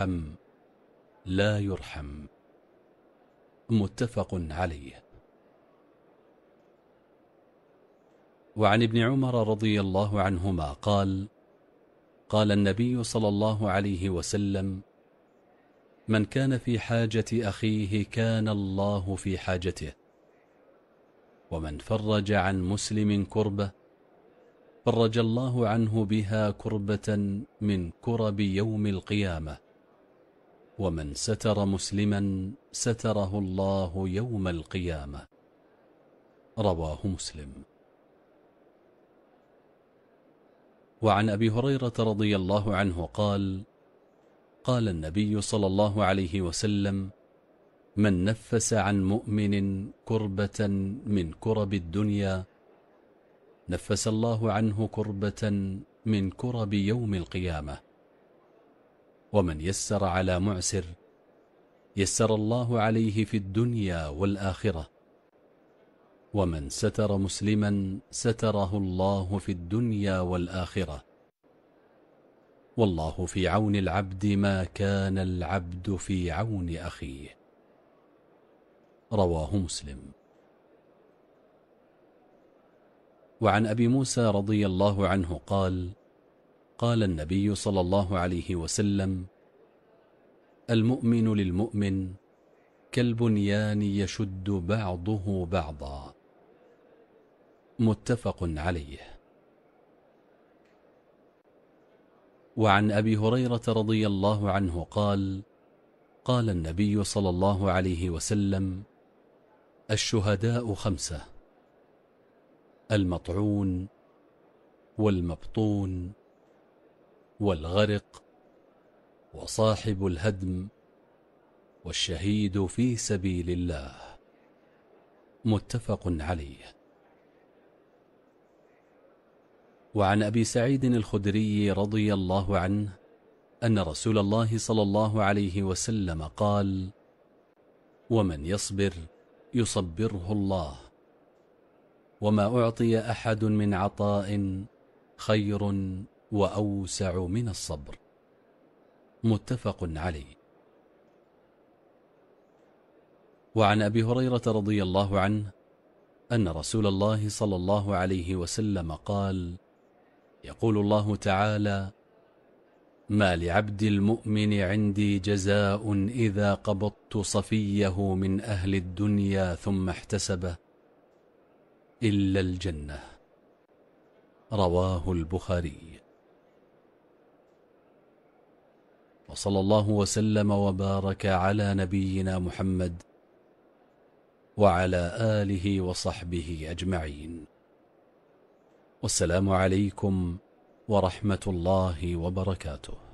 يرحم لا يرحم. متفق عليه. وعن ابن عمر رضي الله عنهما قال قال النبي صلى الله عليه وسلم من كان في حاجة أخيه كان الله في حاجته ومن فرج عن مسلم كربة فرج الله عنه بها كربة من كرب يوم القيامة ومن ستر مسلما ستره الله يوم القيامة. رواه مسلم. وعن أبي هريرة رضي الله عنه قال قال النبي صلى الله عليه وسلم من نفس عن مؤمن كربة من كرب الدنيا نفس الله عنه كربة من كرب يوم القيامة. ومن يسر على معسر يسر الله عليه في الدنيا والآخرة. ومن ستر مسلما ستره الله في الدنيا والآخرة. والله في عون العبد ما كان العبد في عون أخيه. رواه مسلم. وعن أبي موسى رضي الله عنه قال قال النبي صلى الله عليه وسلم المؤمن للمؤمن كالبنيان يشد بعضه بعضا. متفق عليه. وعن أبي هريرة رضي الله عنه قال قال النبي صلى الله عليه وسلم الشهداء خمسة المطعون والمبطون والغرق وصاحب الهدم والشهيد في سبيل الله. متفق عليه. وعن أبي سعيد الخدري رضي الله عنه أن رسول الله صلى الله عليه وسلم قال ومن يصبر يصبره الله وما أعطي أحد من عطاء خير وأوسع من الصبر. متفق عليه. وعن أبي هريرة رضي الله عنه أن رسول الله صلى الله عليه وسلم قال يقول الله تعالى ما لعبد المؤمن عندي جزاء إذا قبضت صفيه من أهل الدنيا ثم احتسبه إلا الجنة رواه البخاري. وصلى الله وسلم وبارك على نبينا محمد وعلى آله وصحبه أجمعين. والسلام عليكم ورحمة الله وبركاته.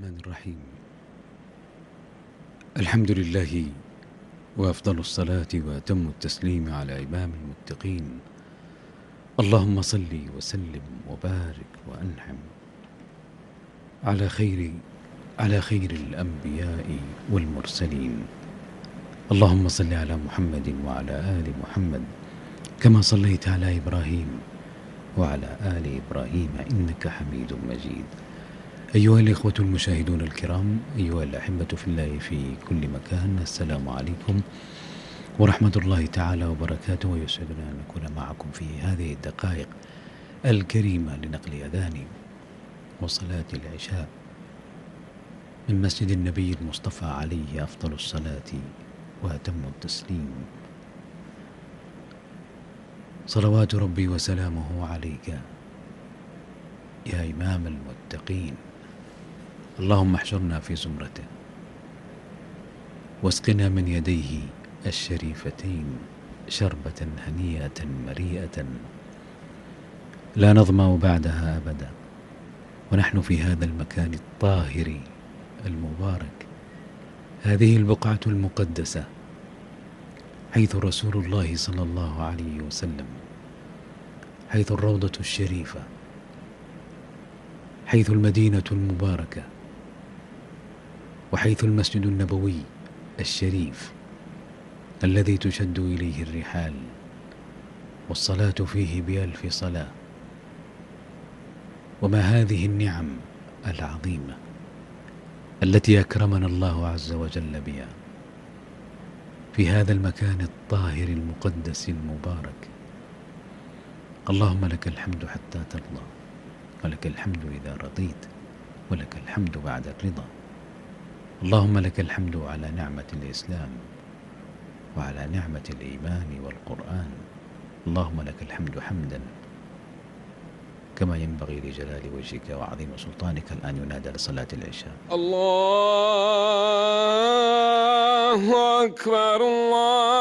الرحمن الرحيم. الحمد لله وأفضل الصلاة وأتم التسليم على إمام المتقين. اللهم صل وسلم وبارك وأنعم على خير على خير الأنبياء والمرسلين. اللهم صل على محمد وعلى آل محمد كما صليت على إبراهيم وعلى آل إبراهيم إنك حميد مجيد. أيها الإخوة المشاهدون الكرام أيها الأحبة في الله في كل مكان السلام عليكم ورحمة الله تعالى وبركاته ويسعدنا أن نكون معكم في هذه الدقائق الكريمة لنقل أذان وصلاة العشاء من مسجد النبي المصطفى عليه أفضل الصلاة وأتم التسليم. صلوات ربي وسلامه عليك يا إمام المتقين. اللهم احشرنا في زمرته واسقنا من يديه الشريفتين شربة هنيئة مريئة. لا نظمأ بعدها أبدا ونحن في هذا المكان الطاهر المبارك. هذه البقعة المقدسة حيث رسول الله صلى الله عليه وسلم حيث الروضة الشريفة حيث المدينة المباركة. وحيث المسجد النبوي الشريف الذي تشد إليه الرحال والصلاة فيه بألف صلاة. وما هذه النعم العظيمة التي أكرمنا الله عز وجل بها في هذا المكان الطاهر المقدس المبارك. اللهم لك الحمد حتى ترضى ولك الحمد إذا رضيت ولك الحمد بعد الرضا. اللهم لك الحمد على نعمة الإسلام وعلى نعمة الإيمان والقرآن. اللهم لك الحمد حمدا كما ينبغي لجلال وجهك وعظيم سلطانك الآن ينادى لصلاة العشاء. الله أكبر الله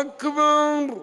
أكبر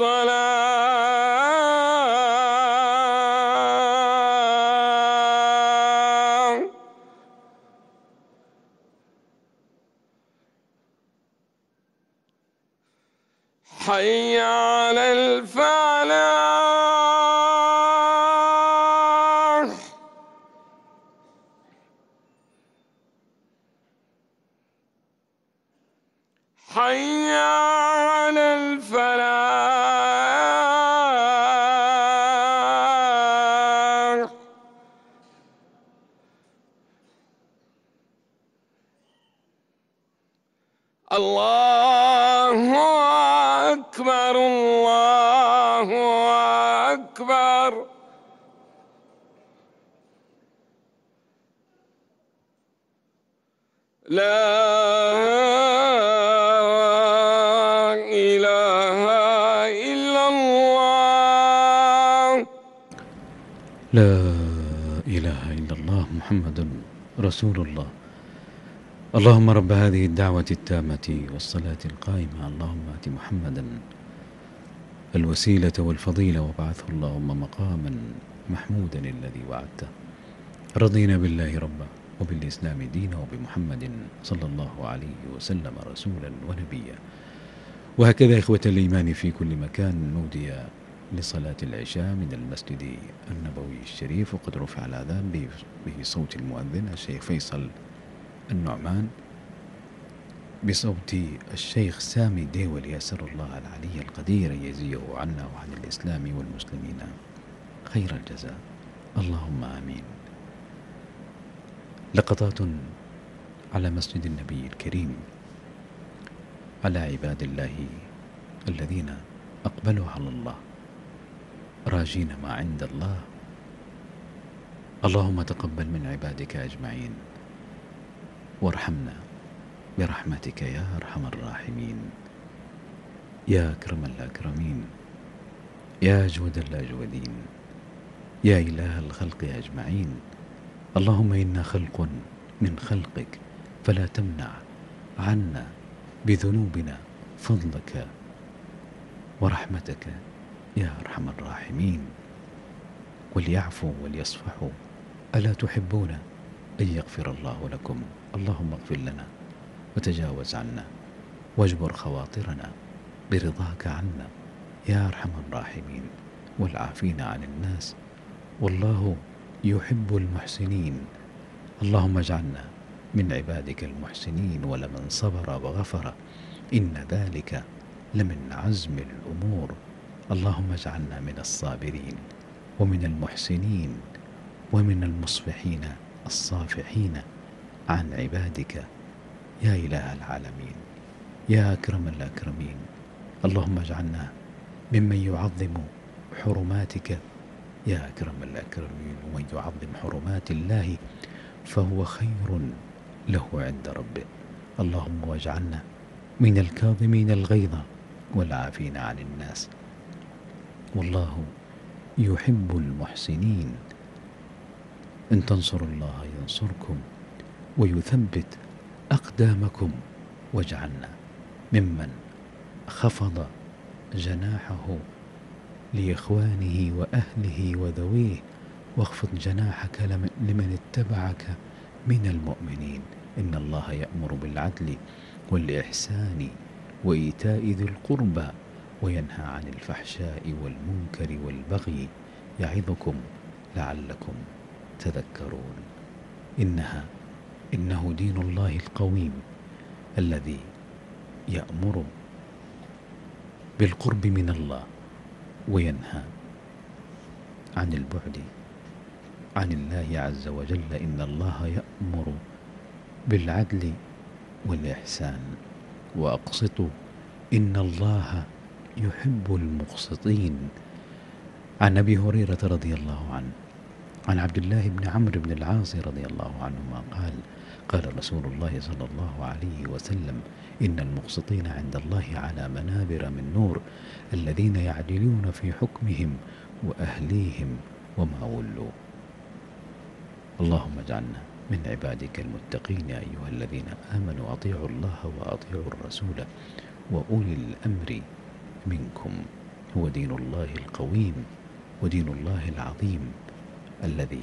الصلاة. حي على الفلاح لا إله إلا الله محمد رسول الله. اللهم رب هذه الدعوة التامة والصلاة القائمة. اللهم آت محمدا الوسيلة والفضيلة وابعثه اللهم مقاما محمودا الذي وعدته. رضينا بالله ربا وبالإسلام دينا وبمحمد صلى الله عليه وسلم رسولا ونبيا. وهكذا إخوة الإيمان في كل مكان نودي لصلاة العشاء من المسجد النبوي الشريف وقد رفع الأذان به- به صوت المؤذن الشيخ فيصل النعمان بصوت الشيخ سامي ديول يسر الله العلي القدير أن يجزيه عنا وعن الإسلام والمسلمين خير الجزاء. اللهم آمين. لقطات على مسجد النبي الكريم على عباد الله الذين أقبلوا على الله. راجين ما عند الله. اللهم تقبل من عبادك أجمعين. وارحمنا برحمتك يا أرحم الراحمين. يا أكرم الأكرمين. يا أجود الأجودين. يا إله الخلق أجمعين. اللهم إنا خلق من خلقك. فلا تمنع عنا بذنوبنا فضلك ورحمتك يا أرحم الراحمين. وليعفوا وليصفحوا. ألا تحبون أن يغفر الله لكم؟ اللهم اغفر لنا وتجاوز عنا. واجبر خواطرنا برضاك عنا. يا أرحم الراحمين. والعافين عن الناس. والله يحب المحسنين. اللهم اجعلنا من عبادك المحسنين ولمن صبر وغفر. إن ذلك لمن عزم الأمور. اللهم اجعلنا من الصابرين ومن المحسنين ومن المصفحين الصافحين عن عبادك. يا إله العالمين يا أكرم الأكرمين اللهم اجعلنا ممن يعظم حرماتك. يا أكرم الأكرمين ومن يعظم حرمات الله فهو خير له عند ربه. اللهم واجعلنا من الكاظمين الغيظ والعافين عن الناس. والله يحب المحسنين. إن تنصروا الله ينصركم ويثبت أقدامكم واجعلنا ممن خفض جناحه لإخوانه وأهله وذويه واخفض جناحك لمن اتبعك من المؤمنين. إن الله يأمر بالعدل والإحسان وإيتاء ذي القربى. وينهى عن الفحشاء والمنكر والبغي يعظكم لعلكم تذكرون. إنها إنه دين الله القويم الذي يأمر بالقرب من الله وينهى عن البعد عن الله عز وجل. إن الله يأمر بالعدل والإحسان. وأقسطوا إن الله يحب المقسطين. عن أبي هريرة رضي الله عنه عن عبد الله بن عمرو بن العاص رضي الله عنهما قال قال رسول الله صلى الله عليه وسلم إن المقسطين عند الله على منابر من نور الذين يعدلون في حكمهم وأهليهم وما ولوا. اللهم اجعلنا من عبادك المتقين أيها الذين آمنوا أطيعوا الله وأطيعوا الرسول وأولي الأمر منكم هو دين الله القويم ودين الله العظيم الذي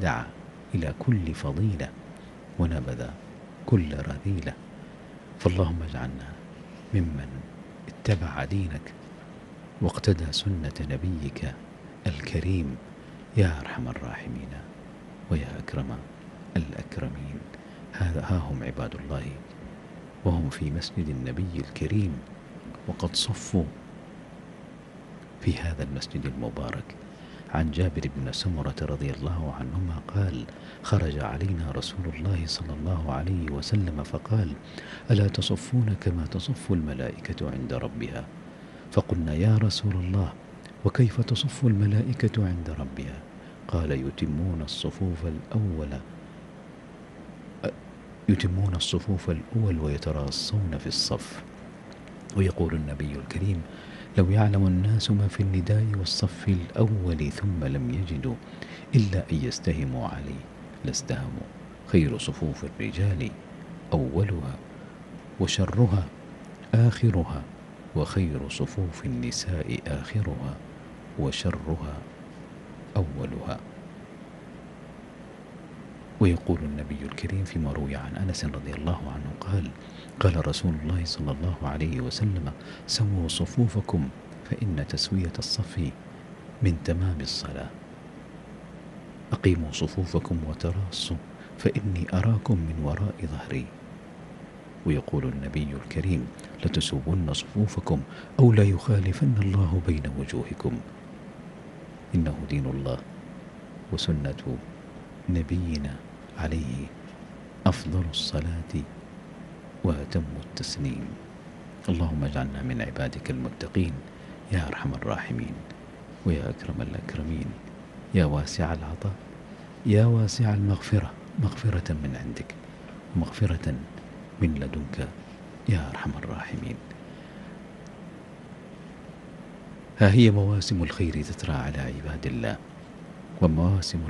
دعا إلى كل فضيلة ونبذ كل رذيلة. فاللهم اجعلنا ممن اتبع دينك واقتدى سنة نبيك الكريم يا أرحم الراحمين ويا أكرم الأكرمين. هذا ها هم عباد الله وهم في مسجد النبي الكريم. وقد صفوا في هذا المسجد المبارك. عن جابر بن سمرة رضي الله عنهما قال خرج علينا رسول الله صلى الله عليه وسلم فقال ألا تصفون كما تصف الملائكة عند ربها؟ فقلنا يا رسول الله وكيف تصف الملائكة عند ربها؟ قال يتمون الصفوف الأول يتمون الصفوف الأول ويتراصون في الصف. ويقول النبي الكريم لو يعلم الناس ما في النداء والصف الأول ثم لم يجدوا إلا أن يستهموا عليه لاستهموا خير صفوف الرجال أولها وشرها آخرها وخير صفوف النساء آخرها وشرها أولها. ويقول النبي الكريم فيما روي عن أنس رضي الله عنه قال قال رسول الله صلى الله عليه وسلم سووا صفوفكم فإن تسوية الصف من تمام الصلاة. أقيموا صفوفكم وتراصوا فإني أراكم من وراء ظهري. ويقول النبي الكريم لتسوون صفوفكم أو لا يخالفن الله بين وجوهكم. إنه دين الله وسنة نبينا عليه أفضل الصلاة وأتم التسليم. اللهم اجعلنا من عبادك المتقين يا أرحم الراحمين ويا أكرم الأكرمين يا واسع العطاء يا واسع المغفرة مغفرة من عندك ومغفرة من لدنك يا أرحم الراحمين. ها هي مواسم الخير تترى على عباد الله ومواسم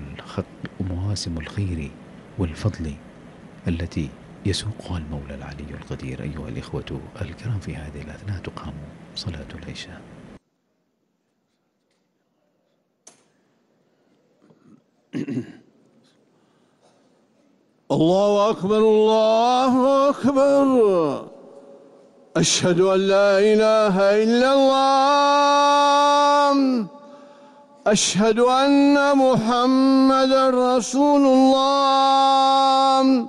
ومواسم الخير والفضل التي يسوقها المولى العلي القدير أيها الإخوة الكرام في هذه الأثناء تقام صلاة العشاء. الله أكبر الله أكبر. أشهد أن لا إله إلا الله. أشهد أن محمدا رسول الله.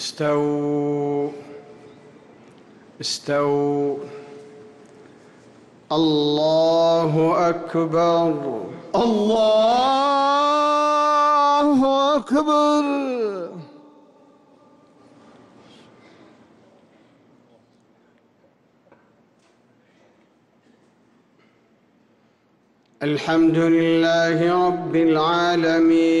استووا استووا. الله أكبر. الله أكبر. الحمد لله رب العالمين.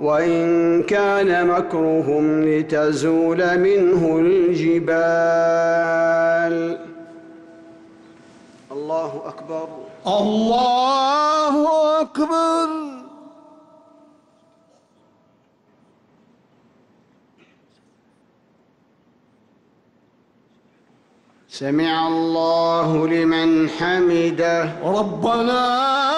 وإن كان مكرهم لتزول منه الجبال. الله أكبر. الله أكبر. سمع الله لمن حمده. ربنا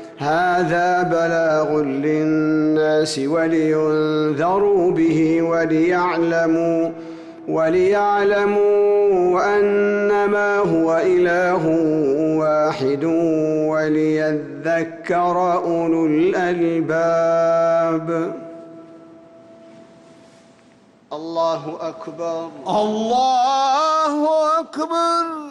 هذا بلاغ للناس ولينذروا به وليعلموا وليعلموا أنما هو إله واحد وليذكر أولو الألباب. الله أكبر. الله أكبر.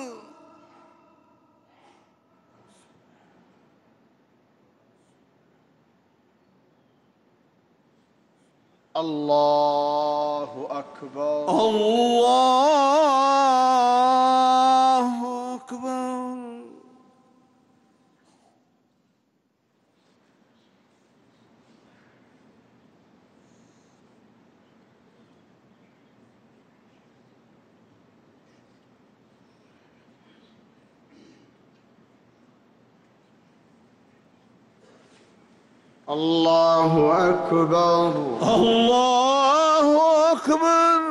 الله أكبر. الله أكبر الله أكبر. الله أكبر.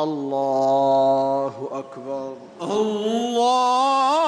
الله أكبر. الله